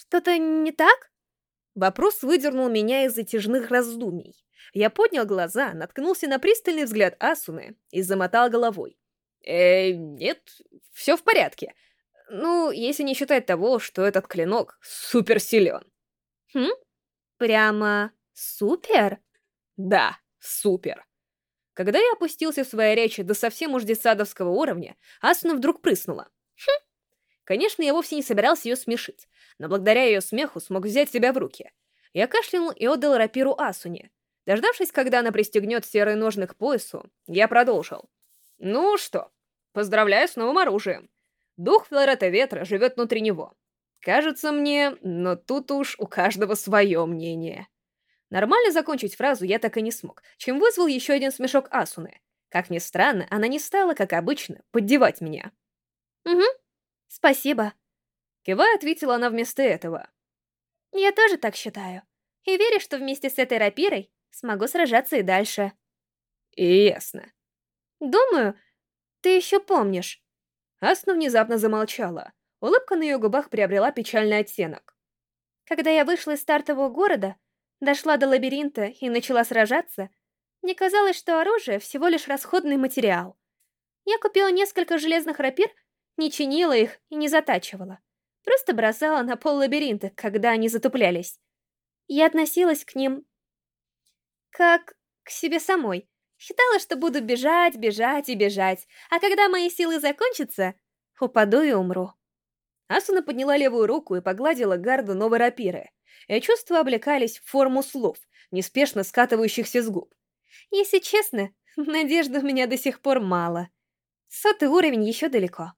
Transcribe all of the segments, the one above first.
Что-то не так? Вопрос выдернул меня из затяжных раздумий. Я поднял глаза, наткнулся на пристальный взгляд Асуны и замотал головой. «Э, нет, все в порядке. Ну, если не считать того, что этот клинок суперсилен». «Хм? Прямо супер?» «Да, супер». Когда я опустился в своей речи до совсем уж детсадовского уровня, Асуна вдруг прыснула. Хм. Конечно, я вовсе не собирался ее смешить, но благодаря ее смеху смог взять себя в руки. Я кашлянул и отдал рапиру Асуне. Дождавшись, когда она пристегнет серые ножны к поясу, я продолжил. «Ну что, поздравляю с новым оружием. Дух Флорета Ветра живет внутри него. Кажется мне, но тут уж у каждого свое мнение». Нормально закончить фразу я так и не смог, чем вызвал еще один смешок Асуны. Как ни странно, она не стала, как обычно, поддевать меня. «Угу, спасибо», — кивая, ответила она вместо этого. «Я тоже так считаю. И верю, что вместе с этой рапирой смогу сражаться и дальше». И ясно. «Думаю, ты еще помнишь». Асна внезапно замолчала. Улыбка на ее губах приобрела печальный оттенок. «Когда я вышла из стартового города, дошла до лабиринта и начала сражаться, мне казалось, что оружие всего лишь расходный материал. Я купила несколько железных рапир, не чинила их и не затачивала. Просто бросала на пол лабиринта, когда они затуплялись. Я относилась к ним как к себе самой. Считала, что буду бежать, бежать и бежать, а когда мои силы закончатся, упаду и умру. Асуна подняла левую руку и погладила гарду новой рапиры и чувства облекались в форму слов, неспешно скатывающихся с губ. Если честно, надежды у меня до сих пор мало. Сотый уровень еще далеко.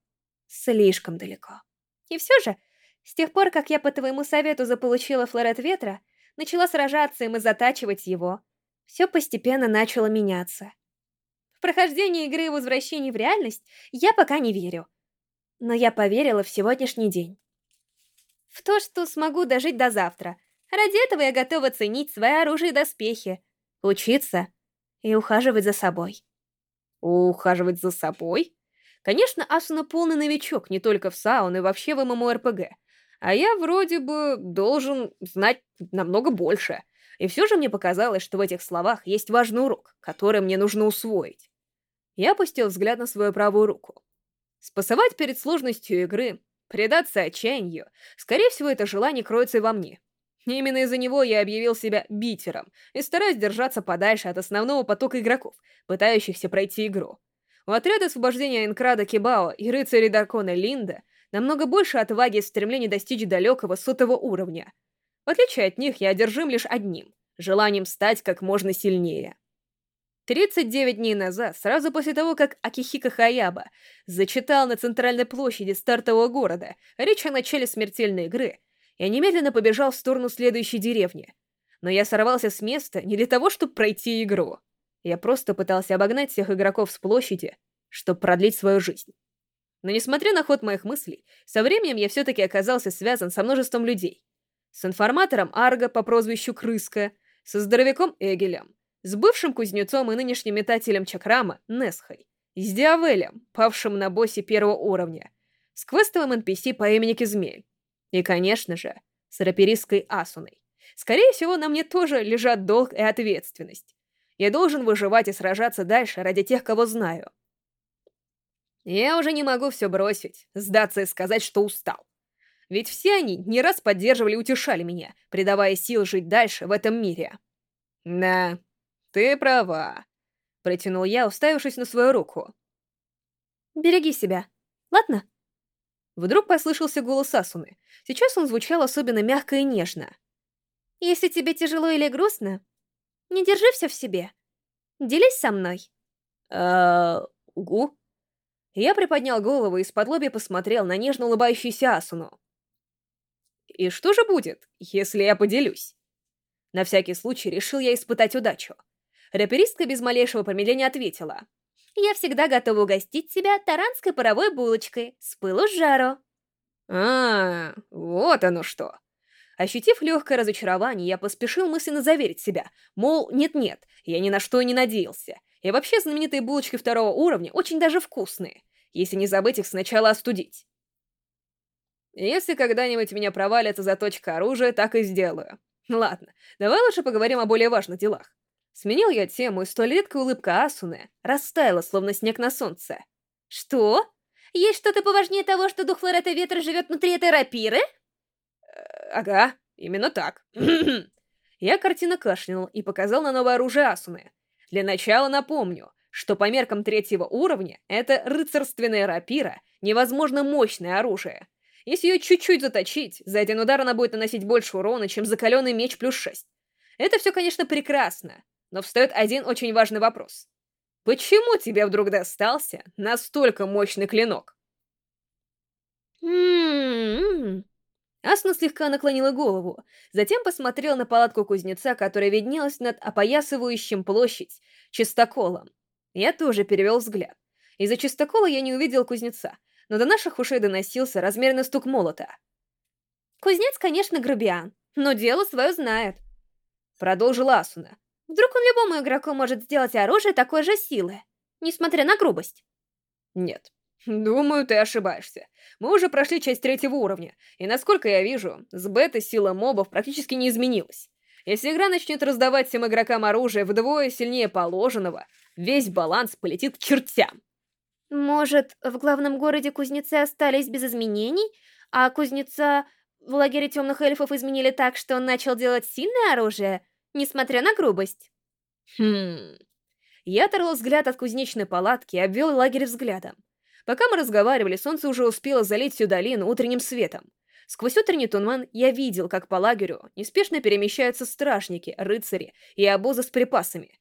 Слишком далеко. И все же, с тех пор, как я по твоему совету заполучила флорет ветра, начала сражаться им и затачивать его, все постепенно начало меняться. В прохождение игры и возвращение в реальность я пока не верю. Но я поверила в сегодняшний день. В то, что смогу дожить до завтра. Ради этого я готова ценить свои оружие и доспехи, учиться и ухаживать за собой. Ухаживать за собой? Конечно, Асуна полный новичок не только в САУ, но и вообще в ММО-РПГ. А я вроде бы должен знать намного больше. И все же мне показалось, что в этих словах есть важный урок, который мне нужно усвоить. Я опустил взгляд на свою правую руку. Спасовать перед сложностью игры Предаться отчаянию, скорее всего, это желание кроется и во мне. Именно из-за него я объявил себя битером и стараюсь держаться подальше от основного потока игроков, пытающихся пройти игру. У отряда освобождения Энкрада Кибао и рыцаря Даркона Линда намного больше отваги и стремления достичь далекого сотого уровня. В отличие от них, я одержим лишь одним — желанием стать как можно сильнее. 39 дней назад, сразу после того, как Акихика Хаяба зачитал на центральной площади стартового города речь о начале смертельной игры, я немедленно побежал в сторону следующей деревни. Но я сорвался с места не для того, чтобы пройти игру. Я просто пытался обогнать всех игроков с площади, чтобы продлить свою жизнь. Но несмотря на ход моих мыслей, со временем я все-таки оказался связан со множеством людей. С информатором Арго по прозвищу Крыска, со здоровяком Эгелем, с бывшим кузнецом и нынешним метателем Чакрама Несхой, с Диавелем, павшим на боссе первого уровня, с квестовым NPC по имени Кизмель, и, конечно же, с раперисткой Асуной. Скорее всего, на мне тоже лежат долг и ответственность. Я должен выживать и сражаться дальше ради тех, кого знаю. Я уже не могу все бросить, сдаться и сказать, что устал. Ведь все они не раз поддерживали и утешали меня, придавая сил жить дальше в этом мире. Да, «Ты права», — протянул я, уставившись на свою руку. «Береги себя, ладно?» Вдруг послышался голос Асуны. Сейчас он звучал особенно мягко и нежно. «Если тебе тяжело или грустно, не держи все в себе. Делись со мной». «Э-э... угу». Я приподнял голову и из-под лоби посмотрел на нежно улыбающуюся Асуну. «И что же будет, если я поделюсь?» На всякий случай решил я испытать удачу. Раперистка без малейшего промедления ответила. «Я всегда готова угостить тебя таранской паровой булочкой, с пылу с жару». А, вот оно что. Ощутив легкое разочарование, я поспешил мысленно заверить себя, мол, нет-нет, я ни на что и не надеялся. И вообще знаменитые булочки второго уровня очень даже вкусные, если не забыть их сначала остудить. Если когда-нибудь меня провалится заточка оружия, так и сделаю. Ладно, давай лучше поговорим о более важных делах. Сменил я тему, и столь редкая улыбка Асуны растаяла, словно снег на солнце. Что? Есть что-то поважнее того, что дух Флорета Ветра живет внутри этой рапиры? Ага, именно так. Я картина кашлянул и показал на новое оружие Асуны. Для начала напомню, что по меркам третьего уровня это рыцарственная рапира, невозможно мощное оружие. Если ее чуть-чуть заточить, за один удар она будет наносить больше урона, чем закаленный меч плюс 6. Это все, конечно, прекрасно, но встает один очень важный вопрос. Почему тебе вдруг достался настолько мощный клинок? Асна слегка наклонила голову, затем посмотрела на палатку кузнеца, которая виднелась над опоясывающим площадь чистоколом. Я тоже перевел взгляд. Из-за чистокола я не увидел кузнеца, но до наших ушей доносился размерный стук молота. «Кузнец, конечно, грубиан, но дело свое знает», — продолжила Асуна. «Вдруг он любому игроку может сделать оружие такой же силы, несмотря на грубость?» «Нет, думаю, ты ошибаешься. Мы уже прошли часть третьего уровня, и, насколько я вижу, с бета сила мобов практически не изменилась. Если игра начнет раздавать всем игрокам оружие вдвое сильнее положенного, весь баланс полетит к чертям. Может, в главном городе кузнецы остались без изменений, а кузнеца в лагере темных эльфов изменили так, что он начал делать сильное оружие, несмотря на грубость? Хм... Я оторвал взгляд от кузнечной палатки и обвел лагерь взглядом. Пока мы разговаривали, солнце уже успело залить всю долину утренним светом. Сквозь утренний туман я видел, как по лагерю неспешно перемещаются стражники, рыцари и обозы с припасами.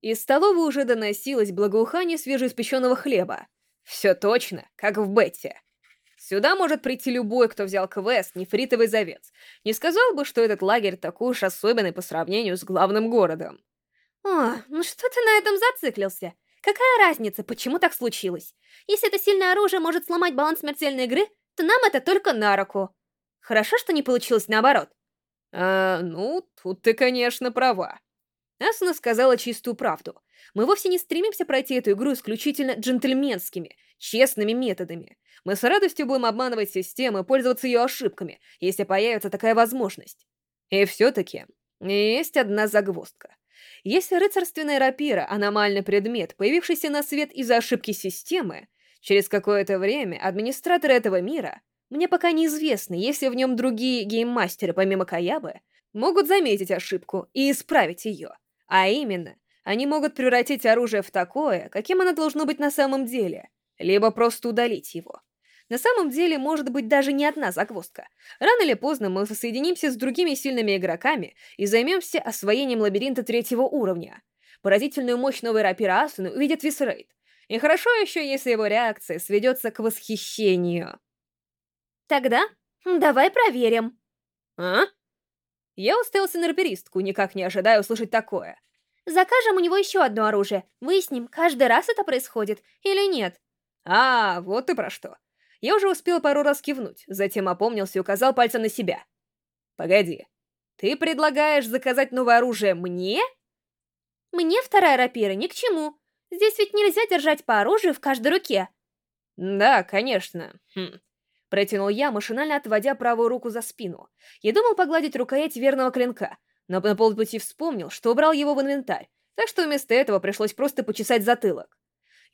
Из столовой уже доносилось благоухание свежеиспеченного хлеба. Все точно, как в Бетте. Сюда может прийти любой, кто взял квест «Нефритовый завец». Не сказал бы, что этот лагерь такой уж особенный по сравнению с главным городом. О, ну что ты на этом зациклился? Какая разница, почему так случилось? Если это сильное оружие может сломать баланс смертельной игры, то нам это только на руку. Хорошо, что не получилось наоборот. А, ну, тут ты, конечно, права. Асуна сказала чистую правду. Мы вовсе не стремимся пройти эту игру исключительно джентльменскими, честными методами. Мы с радостью будем обманывать систему и пользоваться ее ошибками, если появится такая возможность. И все-таки есть одна загвоздка. Если рыцарственная рапира — аномальный предмет, появившийся на свет из-за ошибки системы, через какое-то время администраторы этого мира, мне пока неизвестно, есть ли в нем другие гейммастеры помимо Каябы, могут заметить ошибку и исправить ее. А именно, они могут превратить оружие в такое, каким оно должно быть на самом деле, либо просто удалить его. На самом деле, может быть даже не одна загвоздка. Рано или поздно мы соединимся с другими сильными игроками и займемся освоением лабиринта третьего уровня. Поразительную мощь новой рапира Асуны увидит Висрейд. И хорошо еще, если его реакция сведется к восхищению. Тогда давай проверим. А? Я уставился на раперистку, никак не ожидая услышать такое. Закажем у него еще одно оружие. Выясним, каждый раз это происходит или нет. А, вот ты про что. Я уже успел пару раз кивнуть, затем опомнился и указал пальцем на себя. Погоди, ты предлагаешь заказать новое оружие мне? Мне вторая рапира ни к чему. Здесь ведь нельзя держать по оружию в каждой руке. Да, конечно. Хм. Протянул я, машинально отводя правую руку за спину. Я думал погладить рукоять верного клинка, но на полпути вспомнил, что убрал его в инвентарь, так что вместо этого пришлось просто почесать затылок.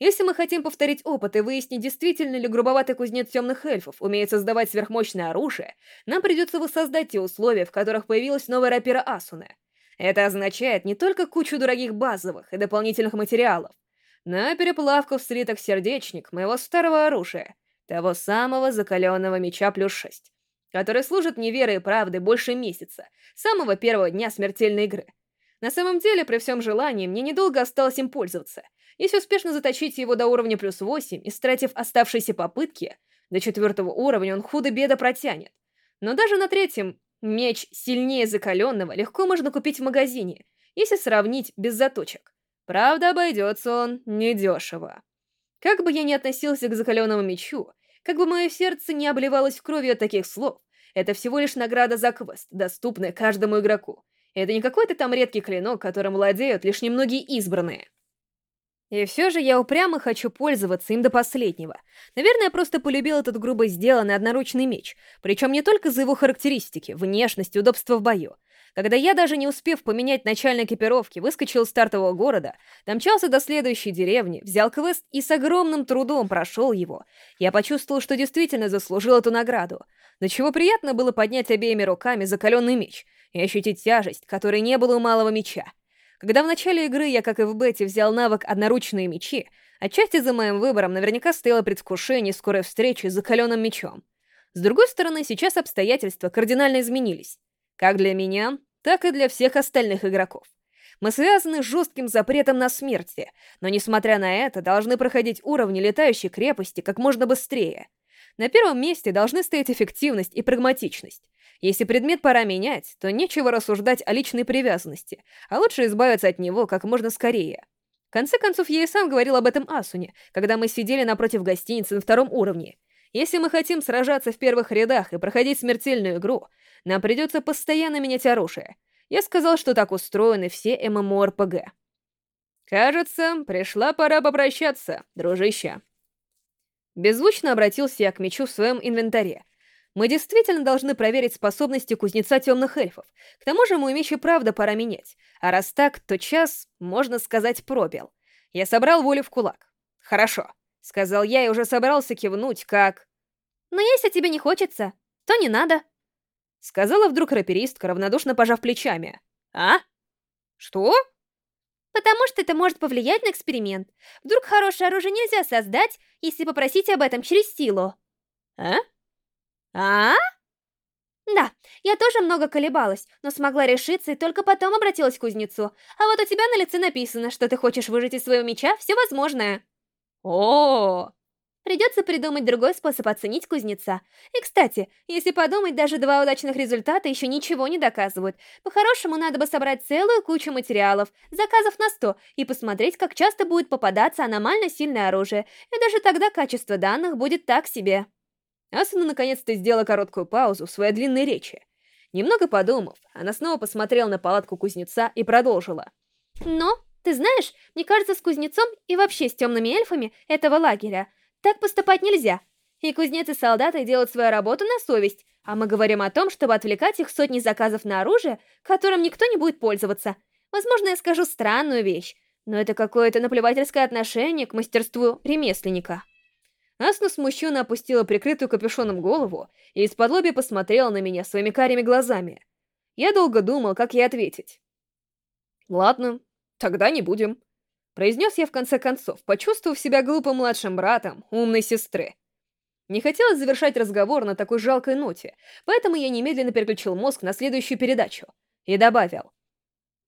Если мы хотим повторить опыт и выяснить, действительно ли грубоватый кузнец темных эльфов умеет создавать сверхмощное оружие, нам придется воссоздать те условия, в которых появилась новая рапира Асуны. Это означает не только кучу дорогих базовых и дополнительных материалов, но и переплавку в слиток сердечник моего старого оружия, того самого закаленного меча плюс шесть, который служит мне верой и правдой больше месяца, самого первого дня смертельной игры. На самом деле, при всем желании, мне недолго осталось им пользоваться. Если успешно заточить его до уровня плюс 8, истратив оставшиеся попытки, до четвертого уровня он худо-бедо протянет. Но даже на третьем меч сильнее закаленного легко можно купить в магазине, если сравнить без заточек. Правда, обойдется он недешево. Как бы я ни относился к закаленному мечу, как бы мое сердце не обливалось кровью от таких слов, это всего лишь награда за квест, доступная каждому игроку. Это не какой-то там редкий клинок, которым владеют лишь немногие избранные. И все же я упрямо хочу пользоваться им до последнего. Наверное, я просто полюбил этот грубо сделанный одноручный меч, причем не только за его характеристики, внешность, удобство в бою. Когда я, даже не успев поменять начальной экипировки, выскочил из стартового города, домчался до следующей деревни, взял квест и с огромным трудом прошел его, я почувствовал, что действительно заслужил эту награду. До чего приятно было поднять обеими руками закаленный меч и ощутить тяжесть, которой не было у малого меча. Когда в начале игры я, как и в бете, взял навык «Одноручные мечи», отчасти за моим выбором наверняка стояло предвкушение скорой встречи с закаленным мечом. С другой стороны, сейчас обстоятельства кардинально изменились. Как для меня, так и для всех остальных игроков. Мы связаны с жестким запретом на смерти, но, несмотря на это, должны проходить уровни летающей крепости как можно быстрее. На первом месте должны стоять эффективность и прагматичность. Если предмет пора менять, то нечего рассуждать о личной привязанности, а лучше избавиться от него как можно скорее. В конце концов, я и сам говорил об этом Асуне, когда мы сидели напротив гостиницы на втором уровне. Если мы хотим сражаться в первых рядах и проходить смертельную игру, нам придется постоянно менять оружие. Я сказал, что так устроены все ММО-РПГ. Кажется, пришла пора попрощаться, дружище. Беззвучно обратился я к мечу в своем инвентаре, мы действительно должны проверить способности кузнеца темных эльфов. К тому же мой меч и правда пора менять. А раз так, то час, можно сказать, пробил. Я собрал волю в кулак. «Хорошо», — сказал я и уже собрался кивнуть, как... «Но если тебе не хочется, то не надо», — сказала вдруг раперистка, равнодушно пожав плечами. «А? Что?» «Потому что это может повлиять на эксперимент. Вдруг хорошее оружие нельзя создать, если попросить об этом через силу». «А?» А? Да, я тоже много колебалась, но смогла решиться и только потом обратилась к кузнецу. А вот у тебя на лице написано, что ты хочешь выжить из своего меча все возможное. О, -о, -о. Придется придумать другой способ оценить кузнеца. И, кстати, если подумать, даже два удачных результата еще ничего не доказывают. По-хорошему, надо бы собрать целую кучу материалов, заказов на 100, и посмотреть, как часто будет попадаться аномально сильное оружие. И даже тогда качество данных будет так себе. Асуна наконец-то сделала короткую паузу в своей длинной речи. Немного подумав, она снова посмотрела на палатку кузнеца и продолжила. «Но, ты знаешь, мне кажется, с кузнецом и вообще с темными эльфами этого лагеря так поступать нельзя. И кузнец и солдаты делают свою работу на совесть, а мы говорим о том, чтобы отвлекать их сотни заказов на оружие, которым никто не будет пользоваться. Возможно, я скажу странную вещь, но это какое-то наплевательское отношение к мастерству ремесленника». Асна смущенно опустила прикрытую капюшоном голову и из-под лоби посмотрела на меня своими карими глазами. Я долго думал, как ей ответить. «Ладно, тогда не будем», — произнес я в конце концов, почувствовав себя глупым младшим братом умной сестры. Не хотелось завершать разговор на такой жалкой ноте, поэтому я немедленно переключил мозг на следующую передачу и добавил.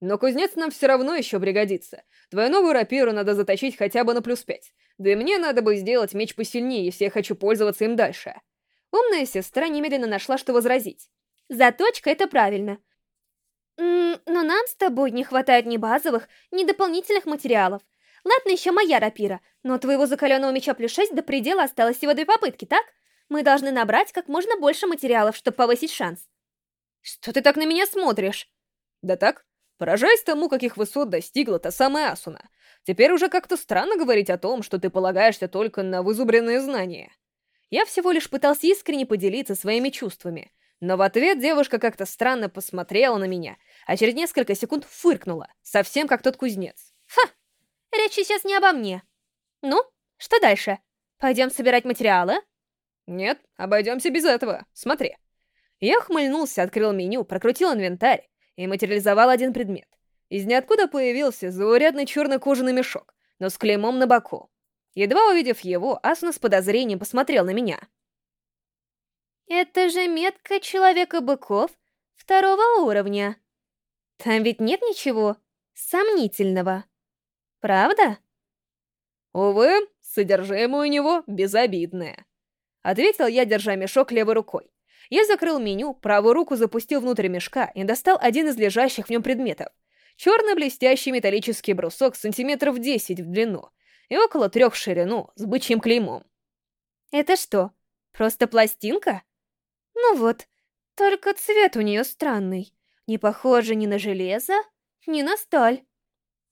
«Но кузнец нам все равно еще пригодится. Твою новую рапиру надо заточить хотя бы на плюс пять. Да и мне надо бы сделать меч посильнее, если я хочу пользоваться им дальше. Умная сестра немедленно нашла, что возразить. Заточка — это правильно. Но нам с тобой не хватает ни базовых, ни дополнительных материалов. Ладно, еще моя рапира, но твоего закаленного меча плюс 6 до предела осталось всего две попытки, так? Мы должны набрать как можно больше материалов, чтобы повысить шанс. Что ты так на меня смотришь? Да так, поражаясь тому, каких высот достигла та самая Асуна. Теперь уже как-то странно говорить о том, что ты полагаешься только на вызубренные знания. Я всего лишь пытался искренне поделиться своими чувствами, но в ответ девушка как-то странно посмотрела на меня, а через несколько секунд фыркнула, совсем как тот кузнец. Ха! Речь сейчас не обо мне. Ну, что дальше? Пойдем собирать материалы? Нет, обойдемся без этого. Смотри. Я хмыльнулся, открыл меню, прокрутил инвентарь и материализовал один предмет. Из ниоткуда появился заурядный черный кожаный мешок, но с клеймом на боку. Едва увидев его, Асуна с подозрением посмотрел на меня. «Это же метка Человека-быков второго уровня. Там ведь нет ничего сомнительного. Правда?» «Увы, содержимое у него безобидное», — ответил я, держа мешок левой рукой. Я закрыл меню, правую руку запустил внутрь мешка и достал один из лежащих в нем предметов — черный блестящий металлический брусок сантиметров 10 в длину и около трех в ширину с бычьим клеймом. Это что, просто пластинка? Ну вот, только цвет у нее странный. Не похоже ни на железо, ни на сталь.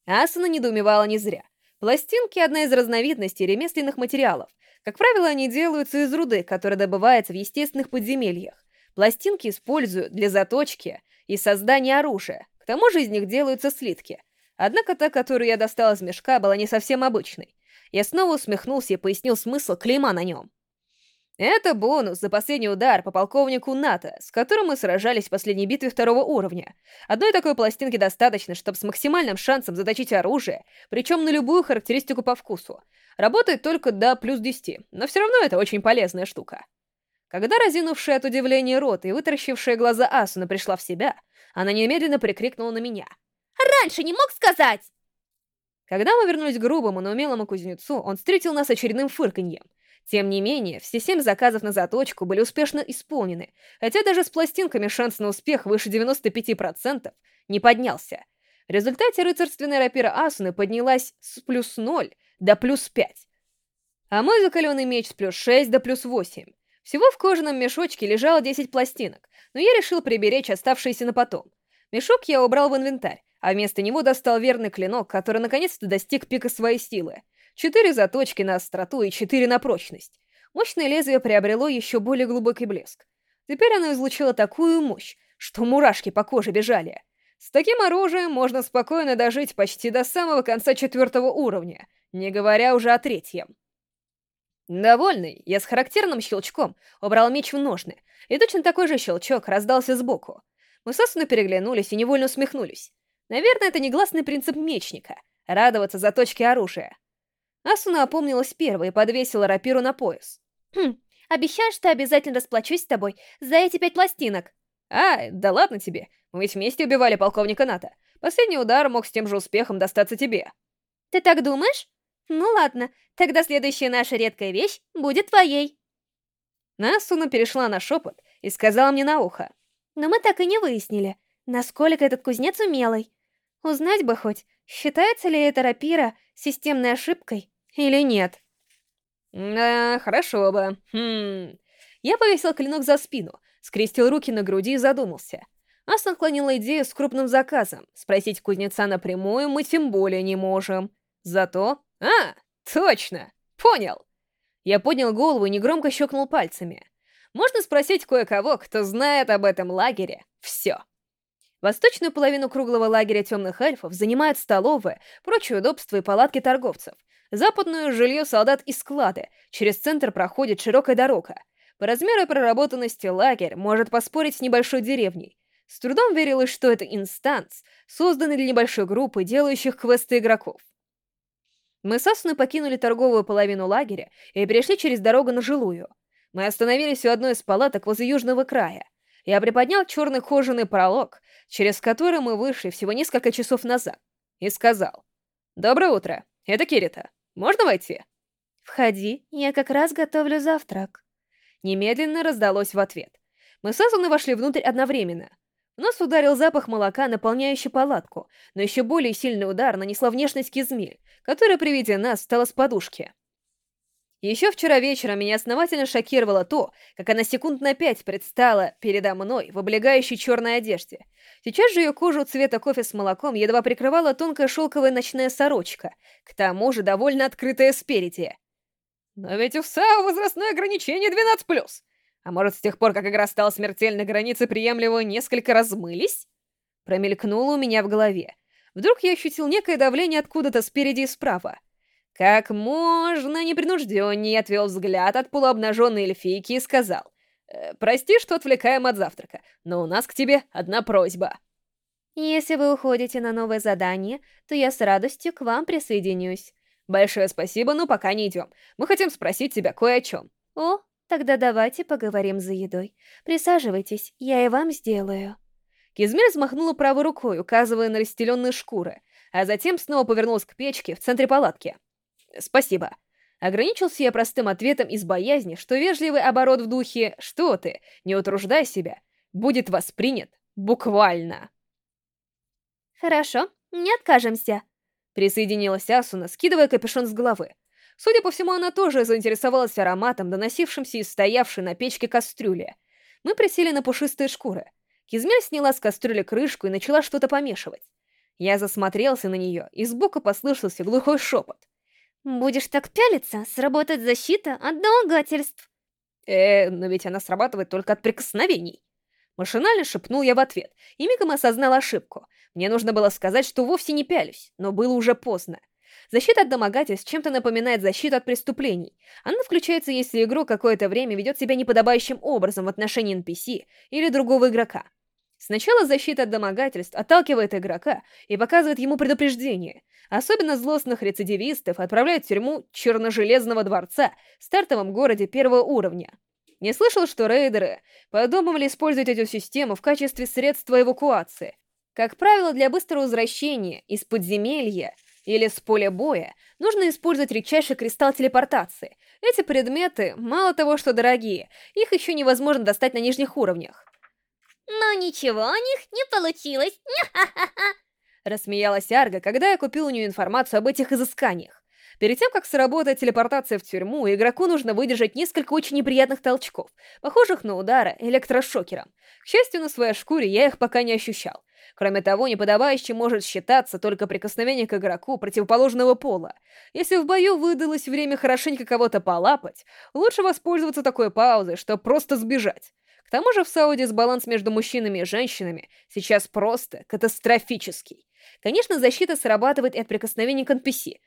Асана недоумевала не зря. Пластинки — одна из разновидностей ремесленных материалов. Как правило, они делаются из руды, которая добывается в естественных подземельях. Пластинки используют для заточки и создания оружия. К тому же из них делаются слитки. Однако та, которую я достал из мешка, была не совсем обычной. Я снова усмехнулся и пояснил смысл клейма на нем. Это бонус за последний удар по полковнику НАТО, с которым мы сражались в последней битве второго уровня. Одной такой пластинки достаточно, чтобы с максимальным шансом заточить оружие, причем на любую характеристику по вкусу. Работает только до плюс 10, но все равно это очень полезная штука. Когда разинувшая от удивления рот и вытаращившая глаза Асуна пришла в себя, она немедленно прикрикнула на меня. «Раньше не мог сказать!» Когда мы вернулись к грубому, но умелому кузнецу, он встретил нас очередным фырканьем — тем не менее, все семь заказов на заточку были успешно исполнены, хотя даже с пластинками шанс на успех выше 95% не поднялся. В результате рыцарственная рапира Асуны поднялась с плюс 0 до плюс 5, а мой закаленный меч с плюс 6 до плюс 8. Всего в кожаном мешочке лежало 10 пластинок, но я решил приберечь оставшиеся на потом. Мешок я убрал в инвентарь, а вместо него достал верный клинок, который наконец-то достиг пика своей силы. Четыре заточки на остроту и четыре на прочность. Мощное лезвие приобрело еще более глубокий блеск. Теперь оно излучило такую мощь, что мурашки по коже бежали. С таким оружием можно спокойно дожить почти до самого конца четвертого уровня, не говоря уже о третьем. Довольный, я с характерным щелчком убрал меч в ножны, и точно такой же щелчок раздался сбоку. Мы собственно переглянулись и невольно усмехнулись. Наверное, это негласный принцип мечника — радоваться за точки оружия. Асуна опомнилась первой и подвесила рапиру на пояс. «Хм, обещаю, что обязательно расплачусь с тобой за эти пять пластинок». «А, да ладно тебе, мы ведь вместе убивали полковника НАТО. Последний удар мог с тем же успехом достаться тебе». «Ты так думаешь? Ну ладно, тогда следующая наша редкая вещь будет твоей». Асуна перешла на шепот и сказала мне на ухо. «Но мы так и не выяснили, насколько этот кузнец умелый. Узнать бы хоть, считается ли эта рапира системной ошибкой или нет? Да, хорошо бы. Хм. Я повесил клинок за спину, скрестил руки на груди и задумался. Ас отклонила идею с крупным заказом. Спросить кузнеца напрямую мы тем более не можем. Зато... А, точно! Понял! Я поднял голову и негромко щелкнул пальцами. Можно спросить кое-кого, кто знает об этом лагере. Все. Восточную половину круглого лагеря темных эльфов занимают столовые, прочие удобства и палатки торговцев. Западную — жилье солдат и склады. Через центр проходит широкая дорога. По размеру и проработанности лагерь может поспорить с небольшой деревней. С трудом верилось, что это инстанс, созданный для небольшой группы, делающих квесты игроков. Мы с Асуной покинули торговую половину лагеря и перешли через дорогу на жилую. Мы остановились у одной из палаток возле южного края. Я приподнял черный кожаный пролог, через который мы вышли всего несколько часов назад, и сказал. «Доброе утро, это Кирита. Можно войти?» «Входи, я как раз готовлю завтрак». Немедленно раздалось в ответ. Мы с Асуной вошли внутрь одновременно. В нос ударил запах молока, наполняющий палатку, но еще более сильный удар нанесла внешность Кизмель, которая при виде нас встала с подушки. Еще вчера вечером меня основательно шокировало то, как она секунд на пять предстала передо мной в облегающей черной одежде. Сейчас же ее кожу цвета кофе с молоком едва прикрывала тонкая шелковая ночная сорочка, к тому же довольно открытая спереди. Но ведь у САУ возрастное ограничение 12+. А может, с тех пор, как игра стала смертельной, границы приемлемого несколько размылись? Промелькнуло у меня в голове. Вдруг я ощутил некое давление откуда-то спереди и справа. Как можно непринужденнее отвел взгляд от полуобнаженной эльфийки и сказал. «Э, «Прости, что отвлекаем от завтрака, но у нас к тебе одна просьба». «Если вы уходите на новое задание, то я с радостью к вам присоединюсь». «Большое спасибо, но пока не идем. Мы хотим спросить тебя кое о чем». «О, тогда давайте поговорим за едой. Присаживайтесь, я и вам сделаю». Кизмель взмахнула правой рукой, указывая на расстеленные шкуры, а затем снова повернулась к печке в центре палатки. «Спасибо». Ограничился я простым ответом из боязни, что вежливый оборот в духе «Что ты? Не утруждай себя» будет воспринят буквально. «Хорошо, не откажемся», — присоединилась Асуна, скидывая капюшон с головы. Судя по всему, она тоже заинтересовалась ароматом, доносившимся из стоявшей на печке кастрюли. Мы присели на пушистые шкуры. Кизмель сняла с кастрюли крышку и начала что-то помешивать. Я засмотрелся на нее, и сбоку послышался глухой шепот — Будешь так пялиться, сработает защита от домогательств. Э, но ведь она срабатывает только от прикосновений. Машинально шепнул я в ответ, и мигом осознал ошибку. Мне нужно было сказать, что вовсе не пялюсь, но было уже поздно. Защита от домогательств чем-то напоминает защиту от преступлений. Она включается, если игрок какое-то время ведет себя неподобающим образом в отношении NPC или другого игрока. Сначала защита от домогательств отталкивает игрока и показывает ему предупреждение. Особенно злостных рецидивистов отправляют в тюрьму Черножелезного дворца в стартовом городе первого уровня. Не слышал, что рейдеры подумывали использовать эту систему в качестве средства эвакуации. Как правило, для быстрого возвращения из подземелья или с поля боя нужно использовать редчайший кристалл телепортации. Эти предметы, мало того, что дорогие, их еще невозможно достать на нижних уровнях. Но ничего у них не получилось. Рассмеялась Арга, когда я купил у нее информацию об этих изысканиях. Перед тем, как сработает телепортация в тюрьму, игроку нужно выдержать несколько очень неприятных толчков, похожих на удары электрошокером. К счастью, на своей шкуре я их пока не ощущал. Кроме того, неподобающим может считаться только прикосновение к игроку противоположного пола. Если в бою выдалось время хорошенько кого-то полапать, лучше воспользоваться такой паузой, чтобы просто сбежать. К тому же в Сауде баланс между мужчинами и женщинами сейчас просто катастрофический. Конечно, защита срабатывает от прикосновений к NPC,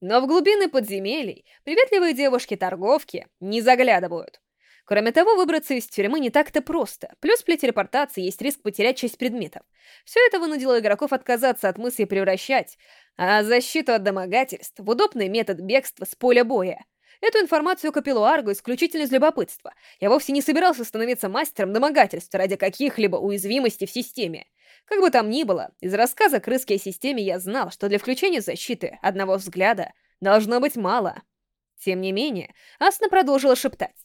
но в глубины подземелий приветливые девушки-торговки не заглядывают. Кроме того, выбраться из тюрьмы не так-то просто. Плюс при телепортации есть риск потерять часть предметов. Все это вынудило игроков отказаться от мысли превращать а защиту от домогательств в удобный метод бегства с поля боя. Эту информацию купил у Арго исключительно из любопытства. Я вовсе не собирался становиться мастером домогательств ради каких-либо уязвимостей в системе. Как бы там ни было, из рассказа крыски о системе я знал, что для включения защиты одного взгляда должно быть мало. Тем не менее, Асна продолжила шептать.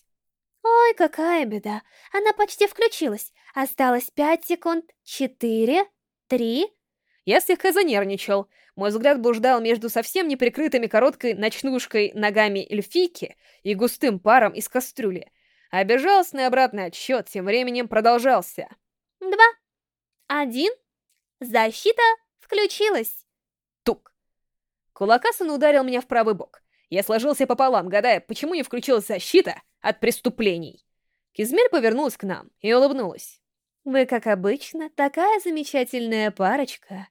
«Ой, какая беда! Она почти включилась. Осталось пять секунд. Четыре, три...» Я слегка занервничал. Мой взгляд блуждал между совсем неприкрытыми короткой ночнушкой ногами эльфийки и густым паром из кастрюли. А безжалостный обратный отсчет тем временем продолжался. «Два, один, защита включилась!» Тук. Кулакасан ударил меня в правый бок. Я сложился пополам, гадая, почему не включилась защита от преступлений. Кизмель повернулась к нам и улыбнулась. «Вы, как обычно, такая замечательная парочка».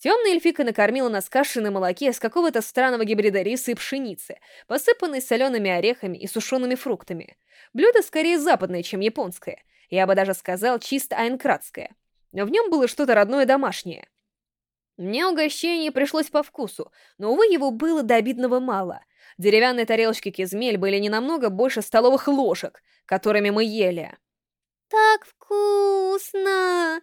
Темная эльфика накормила нас кашей на молоке с какого-то странного гибрида риса и пшеницы, посыпанной солеными орехами и сушеными фруктами. Блюдо скорее западное, чем японское. Я бы даже сказал, чисто айнкратское. Но в нем было что-то родное домашнее. Мне угощение пришлось по вкусу, но, увы, его было до обидного мало. Деревянные тарелочки кизмель были не намного больше столовых ложек, которыми мы ели. «Так вкусно!»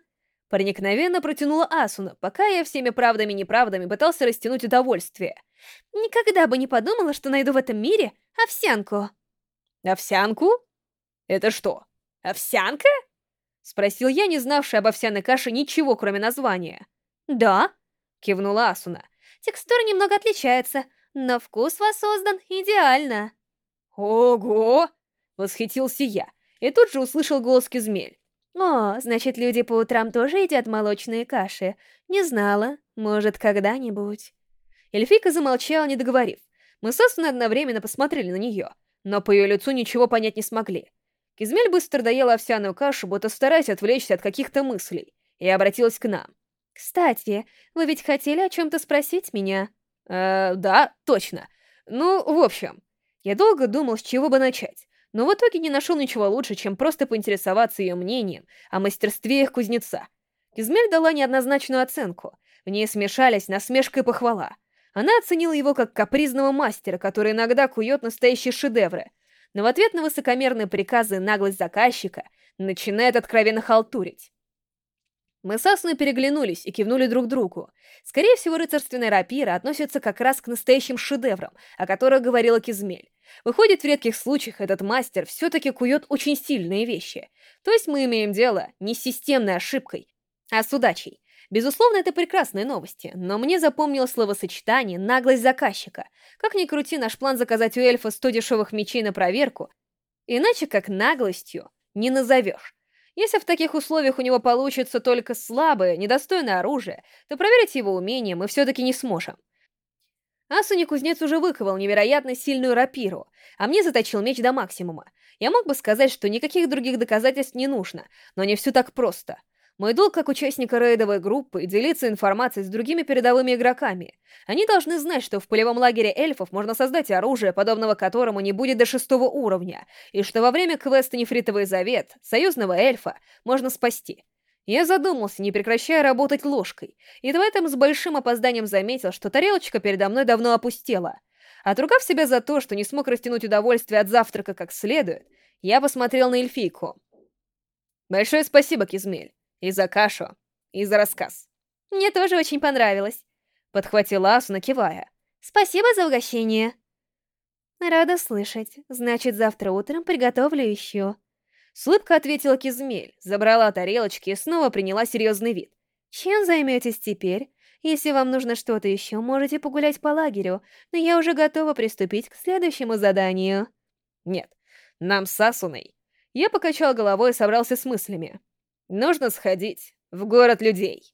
Проникновенно протянула Асуна, пока я всеми правдами и неправдами пытался растянуть удовольствие. Никогда бы не подумала, что найду в этом мире овсянку. Овсянку? Это что, овсянка? Спросил я, не знавший об овсяной каше ничего, кроме названия. Да, кивнула Асуна. Текстура немного отличается, но вкус воссоздан идеально. Ого! Восхитился я, и тут же услышал голос Кизмель. «О, значит, люди по утрам тоже едят молочные каши. Не знала. Может, когда-нибудь». Эльфийка замолчала, не договорив. Мы с Асуной одновременно посмотрели на нее, но по ее лицу ничего понять не смогли. Кизмель быстро доела овсяную кашу, будто стараясь отвлечься от каких-то мыслей, и обратилась к нам. «Кстати, вы ведь хотели о чем-то спросить меня?» «Э, да, точно. Ну, в общем, я долго думал, с чего бы начать но в итоге не нашел ничего лучше, чем просто поинтересоваться ее мнением о мастерстве их кузнеца. Кизмель дала неоднозначную оценку, в ней смешались насмешка и похвала. Она оценила его как капризного мастера, который иногда кует настоящие шедевры, но в ответ на высокомерные приказы наглость заказчика начинает откровенно халтурить. Мы с Асуной переглянулись и кивнули друг другу. Скорее всего, рыцарственная рапира относится как раз к настоящим шедеврам, о которых говорила Кизмель. Выходит, в редких случаях этот мастер все-таки кует очень сильные вещи. То есть мы имеем дело не с системной ошибкой, а с удачей. Безусловно, это прекрасные новости, но мне запомнилось словосочетание «наглость заказчика». Как ни крути, наш план заказать у эльфа 100 дешевых мечей на проверку, иначе как наглостью не назовешь. Если в таких условиях у него получится только слабое, недостойное оружие, то проверить его умение мы все-таки не сможем. Асуни кузнец уже выковал невероятно сильную рапиру, а мне заточил меч до максимума. Я мог бы сказать, что никаких других доказательств не нужно, но не все так просто. Мой долг как участника рейдовой группы — делиться информацией с другими передовыми игроками. Они должны знать, что в полевом лагере эльфов можно создать оружие, подобного которому не будет до шестого уровня, и что во время квеста «Нефритовый завет» союзного эльфа можно спасти. Я задумался, не прекращая работать ложкой, и в этом с большим опозданием заметил, что тарелочка передо мной давно опустела. Отругав себя за то, что не смог растянуть удовольствие от завтрака как следует, я посмотрел на эльфийку. «Большое спасибо, Кизмель, и за кашу, и за рассказ». «Мне тоже очень понравилось», — подхватила Асуна, кивая. «Спасибо за угощение». «Рада слышать. Значит, завтра утром приготовлю еще». С улыбкой ответила Кизмель, забрала тарелочки и снова приняла серьезный вид. «Чем займетесь теперь? Если вам нужно что-то еще, можете погулять по лагерю, но я уже готова приступить к следующему заданию». «Нет, нам с Асуной». Я покачал головой и собрался с мыслями. «Нужно сходить в город людей».